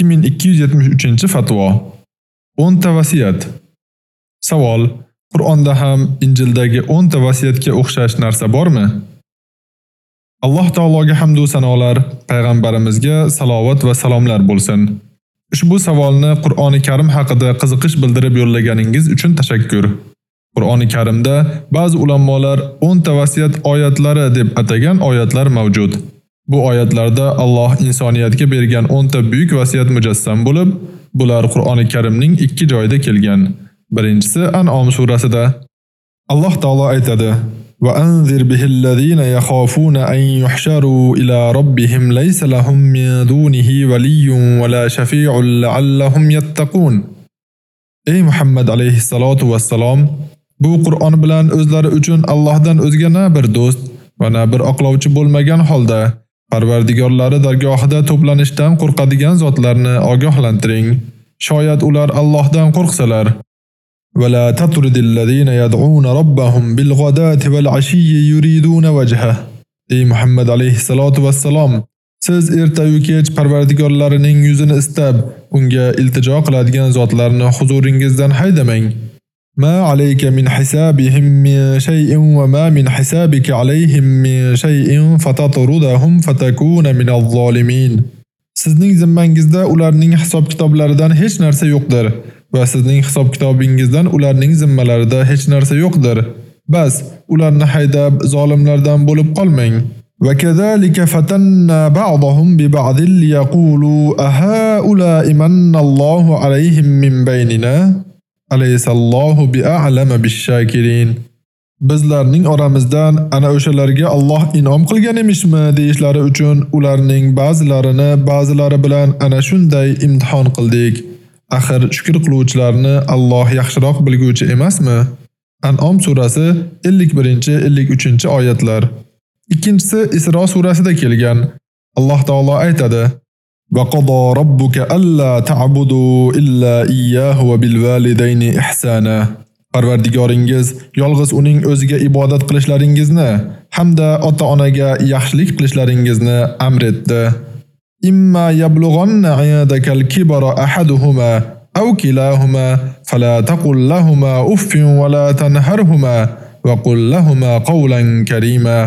2273-fatvo. 10 ta vasiyat. Savol: Qur'onda ham Injildagi 10 ta vasiyatga o'xshash narsa bormi? Alloh taologa hamd va sanolar, payg'ambarimizga salovat va salomlar bo'lsin. Ushbu savolni Qur'oni Karim haqida qiziqish bildirib yo'llaganingiz uchun tashakkur. Qur'oni Karimda ba'zi ulamolar 10 ta vasiyat oyatlari deb atagan oyatlar mavjud. Bu oyatlarda Alloh insoniyatga bergan 10 ta buyuk vasiyat mujassam bo'lib, bular Qur'oni Karimning ikki joyida kelgan. Birinchisi An'om surasida. Alloh taolo aytadi: "Va anzir bihil ladina yakhafuna an yuhsharu ila robbihim laysa lahum min dunihi waliyyun wala shafi'un la'allahum yattaqun." Ey Muhammad alayhi salatu vassalom, bu Qur'on bilan o'zlari uchun Allohdan o'zga na bir do'st va na bir oqlovchi bo'lmagan holda Parvardigorlari dargohida to'planishdan qo'rqadigan zotlarni ogohlantiring. Shoyat ular Allohdan qo'rqsalar. ولا تطرد الذين يدعون ربهم بالغداة والعشي يريدون وجهه Ey Muhammad alayhi salatu vassalom siz erta yu kech Parvardigorlarining yuzini istab unga iltijo qiladigan zotlarni huzuringizdan haydamang ما عليك من حسابهم من شيء وما من حسابك عليهم من شيء فتطردهم فتكون من الظالمين Sizning zimmangizda ularning hisob kitoblaridan hech narsa yo'qdir va sizning hisob kitobingizdan ularning zimmalarida hech narsa yo'qdir. Bas, ularni haydab zolimlardan bo'lib qolmang. Va kadhalika fatanna ba'dahum bi ba'dil liyaqulu ahaula imanallohu alayhim min baynina bi'a'lama bishakirin. Bizlarning oramizdan ana o'shalarga Alloh inom qilgan emishmi deyishlari uchun ularning ba'zilarini ba'zilari bilan ana shunday imtihon qildik. Axir shukr qiluvchilarni Alloh yaxshiroq bilguvchi emasmi? An'om surasi 51-53 oyatlar. Ikkinchisi Isro surasida kelgan. Alloh taolo aytadi: وقضى ربك ألا تعبدوا إلا إياه وبالوالدين إحسانا. Parvardigoringiz yolg'iz uning o'ziga ibodat qilishlaringizni hamda ota-onaga yaxshilik qilishlaringizni amr etdi. Imma yablughanna 'indakal kibara ahaduhuma aw kilahuma fala taqul lahumā uffin wa la tanharhuma wa qul lahumā qawlan karīma.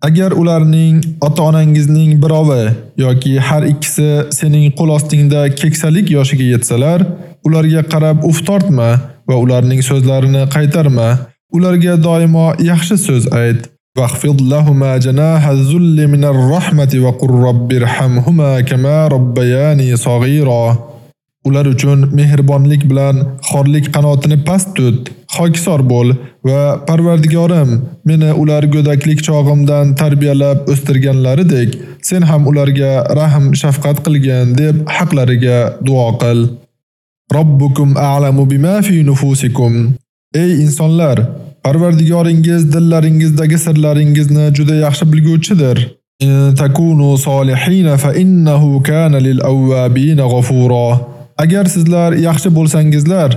Agar ularning ota-onangizning birovi yoki har ikkisi sening qo'l ostingda keksalik yoshiga yetsalar, ularga qarab uf tortma va ularning so'zlarini qaytarma. Ularga doimo yaxshi so'z ayt. Waqfid lahumā janaha zulli minar-rahmati wa qur robbirhamhuma kama rabbayani saghira. Ular uchun mehribonlik bilan xorlik qanotini past tut, xokisor bo'l va Parvardigorim meni ular go'daklik chog'imdan tarbiyalab o'stirganlaridek sen ham ularga rahm shafqat qilgan deb haqlariga duo qil. Robbukum a'lamu bima fi nufusikum. Ey insonlar, Parvardigoringiz dillaringizdagi sirlaringizni juda yaxshi bilguvchidir. In takunu solihin fa innahu kana lil awabin ghafura. Agar sizlar yaxshi bo'lsangizlar,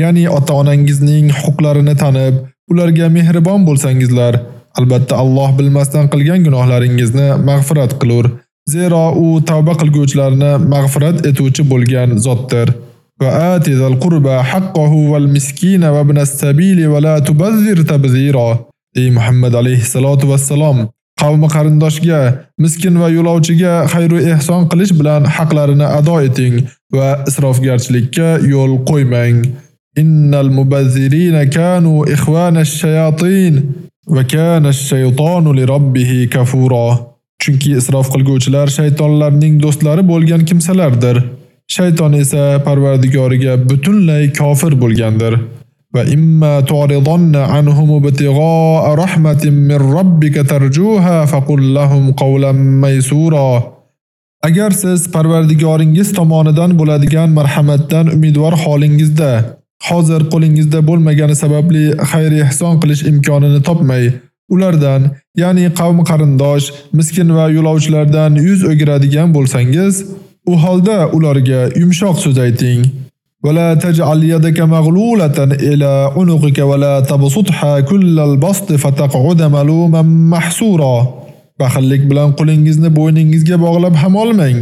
ya'ni ota-onangizning huquqlarini tanib, ularga mehribon bo'lsangizlar, albatta Alloh bilmasdan qilgan gunohlaringizni mag'firat qilur. Zero u tavba qilguvchilarni mag'firat etuvchi bo'lgan zotdir. Va atizal qurba haqqahu val miskina va ibnas sabili va la tubazzir tabzira. Ey Muhammad alayhi salatu vassalom, qavmi qarindoshga, miskin va yo'lovchiga xayr va ehson qilish bilan haqlarini ado eting va isrofgarchilikka yo'l qo'ymang. Innal mubazzirina kanu ikhwanash shayatin va kana ash-shaytonu li rabbih kafura. Chunki isrof qilguvchilar shaytonlarning do'stlari bo'lgan kimsalardir. Shayton esa Parvardigoriga butunlay kofir bo'lgandir. وإما تعرضن عنهم ابتغاء رحمة من ربك ترجوها فقل لهم قولا ميسورا. Agar siz Parvardigoringiz tomonidan bo'ladigan marhamatdan umidvor holingizda hozir qo'lingizda bo'lmagani sababli xayr ehson qilish imkonini topmay, ulardan, ya'ni qavm qarindosh, miskin va yo'lovchilardan yuz o'giradigan bo'lsangiz, u holda ularga yumshoq so'z ayting. ولا تجعل يدك مغلولة إلى عنقك ولا تبسطها كل البسط فتقعد ملوما محسورا. Baxillik bilan qo'lingizni bo'yningizga bog'lab ham olmang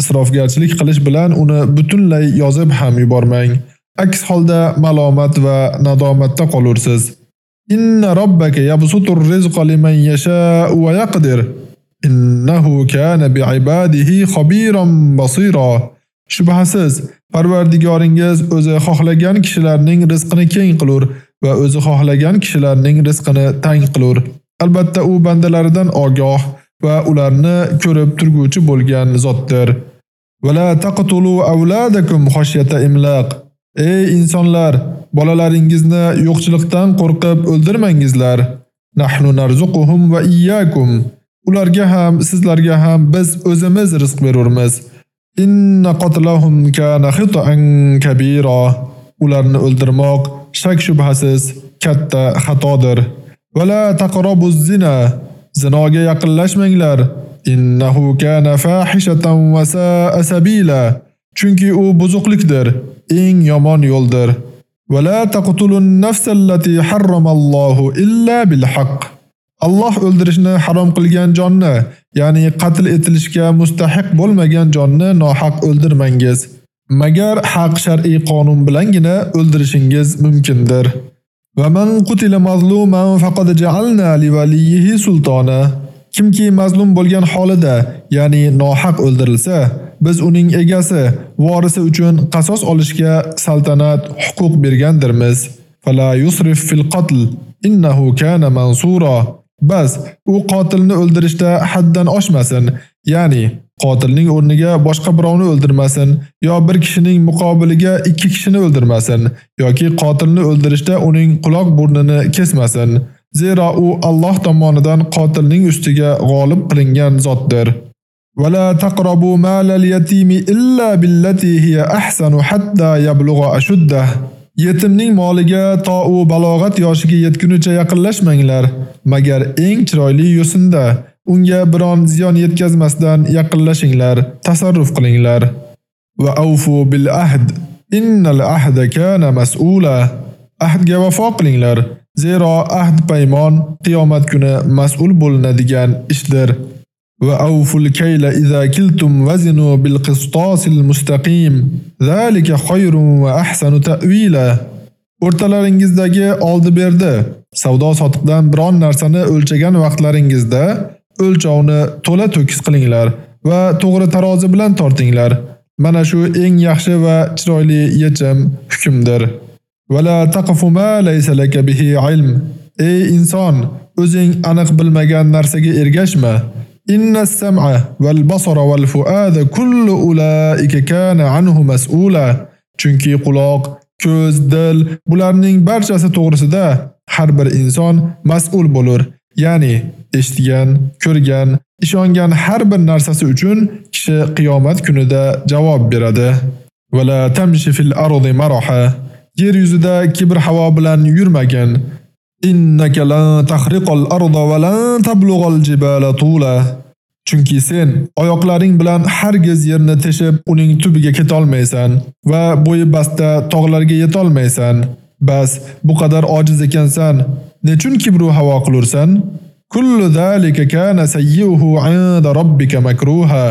Isrofgarchilik qilish bilan uni butunlay yozib ham yubormang. Aks holda malomat va nadomatda qolursiz. Inna robbaka yabsutur rizqa liman yasha'u va yaqdir. Innahu kana bi'ibadihi khabiran basira. Shubhasiz, Parvardigoringiz o'zi xohlagan kishilarning rizqini keng qilur va o'zi xohlagan kishilarning rizqini tang qilur. Albatta u bandalaridan ogoh va ularni ko'rib turguvchi bo'lgan zotdir. Vala taqtulu avladakum khashyata imlaq. Ey insonlar, bolalaringizni yo'qchilikdan qo'rqib o'ldirmangizlar. Nahnu narzuquhum va iyyakum. Ularga ham, sizlarga ham biz o'zimiz rizq berurmiz. Inna qatlahum kana xita'an kabira. Ularni o'ldirmoq shak shubhasiz katta xatodir. Va la taqrabuz zina. Zinoga yaqinlashmanglar. Innahu kana fahishatan wa sa'a sabila. Chunki u buzuqlikdir, eng yomon yo'ldir. Va la taqtulun nafsallati harramallohu illa bil haqq. Alloh o'ldirishni harom qilgan jonni, ya'ni qatl etilishga mustahiq bo'lmagan jonni nohaq o'ldirmangiz. Magar haq shar'iy qonun bilangina o'ldirishingiz mumkindir. Va man qutila mazluman faqad ja'alna li waliyhi sultona. Kimki mazlum bo'lgan holida, ya'ni nohaq o'ldirilsa, biz uning egasi, vorisi uchun qasos olishga saltanat huquq bergandirmiz. Fala yusrif fil qatl innahu kana mansura. Bas, u qotilni o'ldirishda haddan oshmasin, ya'ni qotilning o'rniga boshqa birovni o'ldirmasin yo bir kishining muqobiliga ikki kishini o'ldirmasin yoki qotilni o'ldirishda uning quloq burnini kesmasin. Zero u Alloh tomonidan qotilning ustiga g'olib qilingan zotdir. Wala taqrabu malal yatimi illa billati hiya ahsanu hatta yablugha ashuddah. Yetimning moliga to u balog'at yoshiga yetgunicha yaqinlashmanglar, magar eng chiroyli yo'sinda unga biron ziyon yetkazmasdan yaqinlashinglar, tasarruf qilinglar. Va awfu bil ahd. Innal ahda kana mas'ula. Ahdga vafo qilinglar. Zero ahd paymon qiyomat kuni mas'ul bo'linadigan ishdir. Va awful kayla idza kiltum wazinu bil qistosil mustaqim. Zalika khayrun. O'rtalaringizdagi oldi-berdi, savdo sotiqdan biron narsani o'lchagan vaqtlaringizda o'lchovni to'la to'kis qilinglar va to'g'ri tarozi bilan tortinglar. Mana shu eng yaxshi va chiroyli yechim hukmdir. Wala taqfu ma laysa laka bihi ilm. Ey inson, o'zing aniq bilmagan narsaga ergashma. Inna sam'a wal basara wal fu'ada kullu ulaika kana anhu mas'ula. Chunki quloq, ko'z, dil bularning barchasi to'g'risida har bir inson mas'ul bo'lur. Ya'ni eshitgan, ko'rgan, ishongan har bir narsasi uchun kishi qiyomat kunida javob beradi. Wala tamshi fil ardi maraha. Yer yuzida kibr havo bilan yurmagin. Innaka lan tahriqal arda va lan tablughal jibala tula. Chunki sen oyoqlaring bilan hargiz yerni teshib uning tubiga keta olmaysan va bo'yi basta tog'larga yeta olmaysan. Bas, bu qadar ojiz ekansan, nechun kibru havo qilursan? Kullu zalika kana sayyihu 'inda robbika makruha.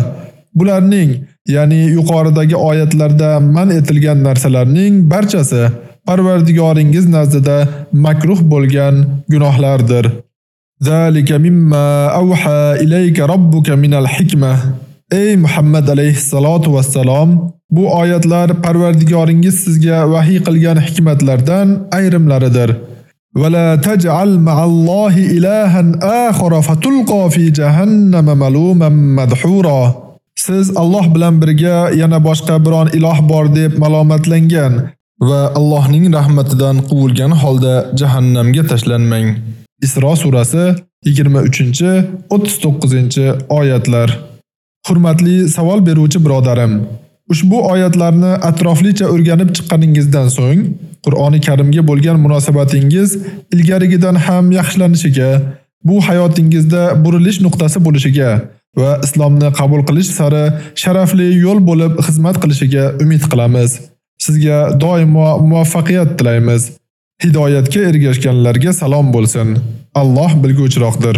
Bularning, ya'ni yuqoridagi oyatlarda man etilgan narsalarning barchasi Parvardigoringiz nazdida makruh bo'lgan gunohlardir. Zalika mimma awha ilayka robbuka minal hikma. Ey Muhammad alayhisolatu vassalom, bu oyatlar Parvardigoringiz sizga vahiy qilgan hikmatlardan ayrimlaridir. Wala taj'al ma'allohi ilahan akhara fatulqa fi jahannam maluman madhura. Siz Alloh bilan birga yana boshqa biron iloh bor deb malomatlangan va Allohning rahmatidan quvilgan holda jahannamga tashlanmang. Isro surasi 23-39-oyatlar. Hurmatli savol beruvchi birodarim, ushbu oyatlarni atroflicha o'rganib chiqqaningizdan so'ng Qur'oni Karimga bo'lgan munosabatingiz ilgarigidan ham yaxshilanishiga, bu hayotingizda burilish nuqtasi bo'lishiga va islomni qabul qilish sari sharafli yo'l bo'lib xizmat qilishiga umid qilamiz. Sizga doimo muvaffaqiyat tilaymiz. Hidoyatga ergashganlarga salom bo'lsin. Alloh bilguvchiroqdir.